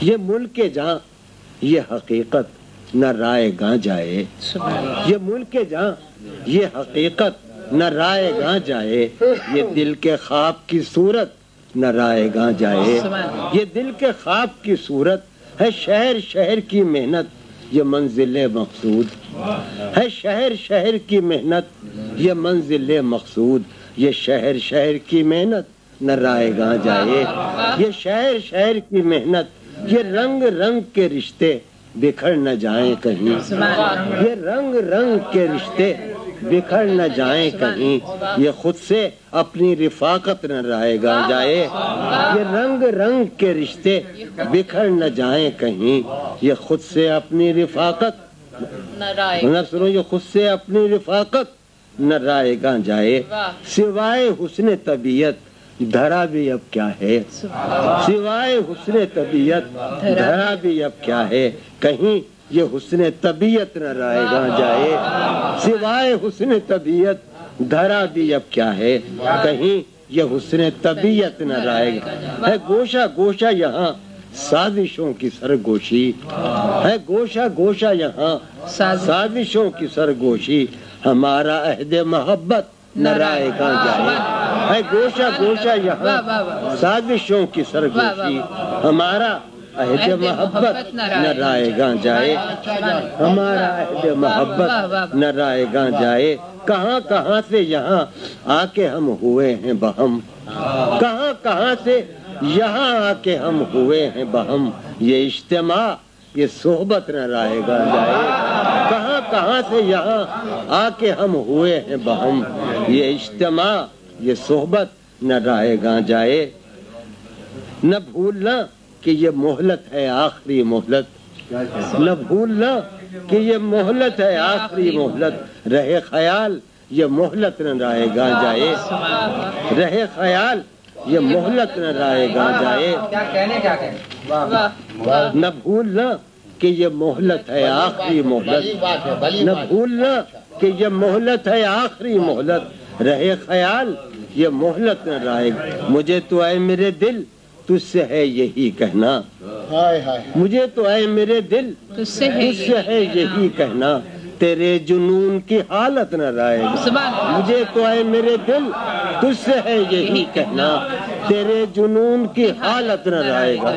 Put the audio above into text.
یہ ملک جہاں یہ حقیقت نہ رائے گاں جائے یہ ملک جہاں یہ حقیقت نہ رائے گاں جائے یہ دل کے خواب کی صورت نہ رائے گاں جائے۔ یہ دل کے خواب کی صورت ہے شہر شہر کی محنت یہ منزل مقصود۔ ہے شہر شہر کی محنت یہ منزل مقصود۔ یہ شہر شہر کی محنت نہ رائے گاں جائے۔ یہ شہر شہر کی محنت یہ رنگ رنگ کے رشتے بکھر نہ جائیں کہیں۔ یہ رنگ رنگ کے رشتے بکھر نہ جائیں کہیں۔ یہ خود سے اپنی رفاقت نہ رائے گا جائے۔ یہ رنگ رنگ کے رشتے بکھر نہ جائیں کہیں۔ یہ خود سے اپنی رفاقت نہ سنو یہ خود سے اپنی رفاقت نہ رائے گا جائے۔ سوائے حسن طبیعت دھرا بھی اب کیا ہے؟ سوائے حسن طبیعت، دھرا بھی اب کیا ہے؟ کہیں یہ حسن طبیعت نہ رائے گا جائے؟ سوائے حسن طبیعت، دھرا بھی اب کیا ہے؟ کہیں یہ حسن طبیعت نہ رائے گا ہے گوشہ گوشہ یہاں سازشوں کی سرگوشی۔ ہے گوشہ گوشہ یہاں سازشوں کی سرگوشی۔ ہمارا عہد محبت نہ رائے گا جائے؟ ہے گوشہ گوشہ یہاں سازشوں کی سرگوشی ہمارا عہد محبت نہ رائے گا جائے ہمارا عہد محبت نہ رائے گا جائے کہاں کہاں سے یہاں آ کے ہم ہوئے ہیں بہم کہاں کہاں سے یہاں آ کے ہم ہوئے ہیں بہم یہ اجتماع یہ صحبت نہ رائے گا جائے کہاں کہاں سے یہاں آ کے ہم ہوئے ہیں بہم یہ اجتماع یہ صحبت نہ رائے گا جائے نہ بھولنا کہ یہ مہلت ہے آخری مہلت نہ بھولنا کہ یہ مہلت ہے آخری مہلت۔ رہے خیال یہ مہلت نہ رائے گا جائے۔ رہے خیال یہ مہلت نہ رائے گا جائے۔ نہ بھولنا کہ یہ مہلت ہے آخری مہلت۔ نہ بھولنا کہ یہ مہلت ہے آخری مہلت۔ رہے خیال یہ مہلت نہ رائے۔ گا مجھے تو اے میرے دل تجھ سے ہے یہی کہنا۔ مجھے تو اے میرے دل تجھ سے ہے یہی کہنا۔ تیرے جنون کی حالت نہ رائے۔ گا مجھے تو اے میرے دل تجھ سے ہے یہی کہنا۔ تیرے جنون کی حالت نہ رائے گا۔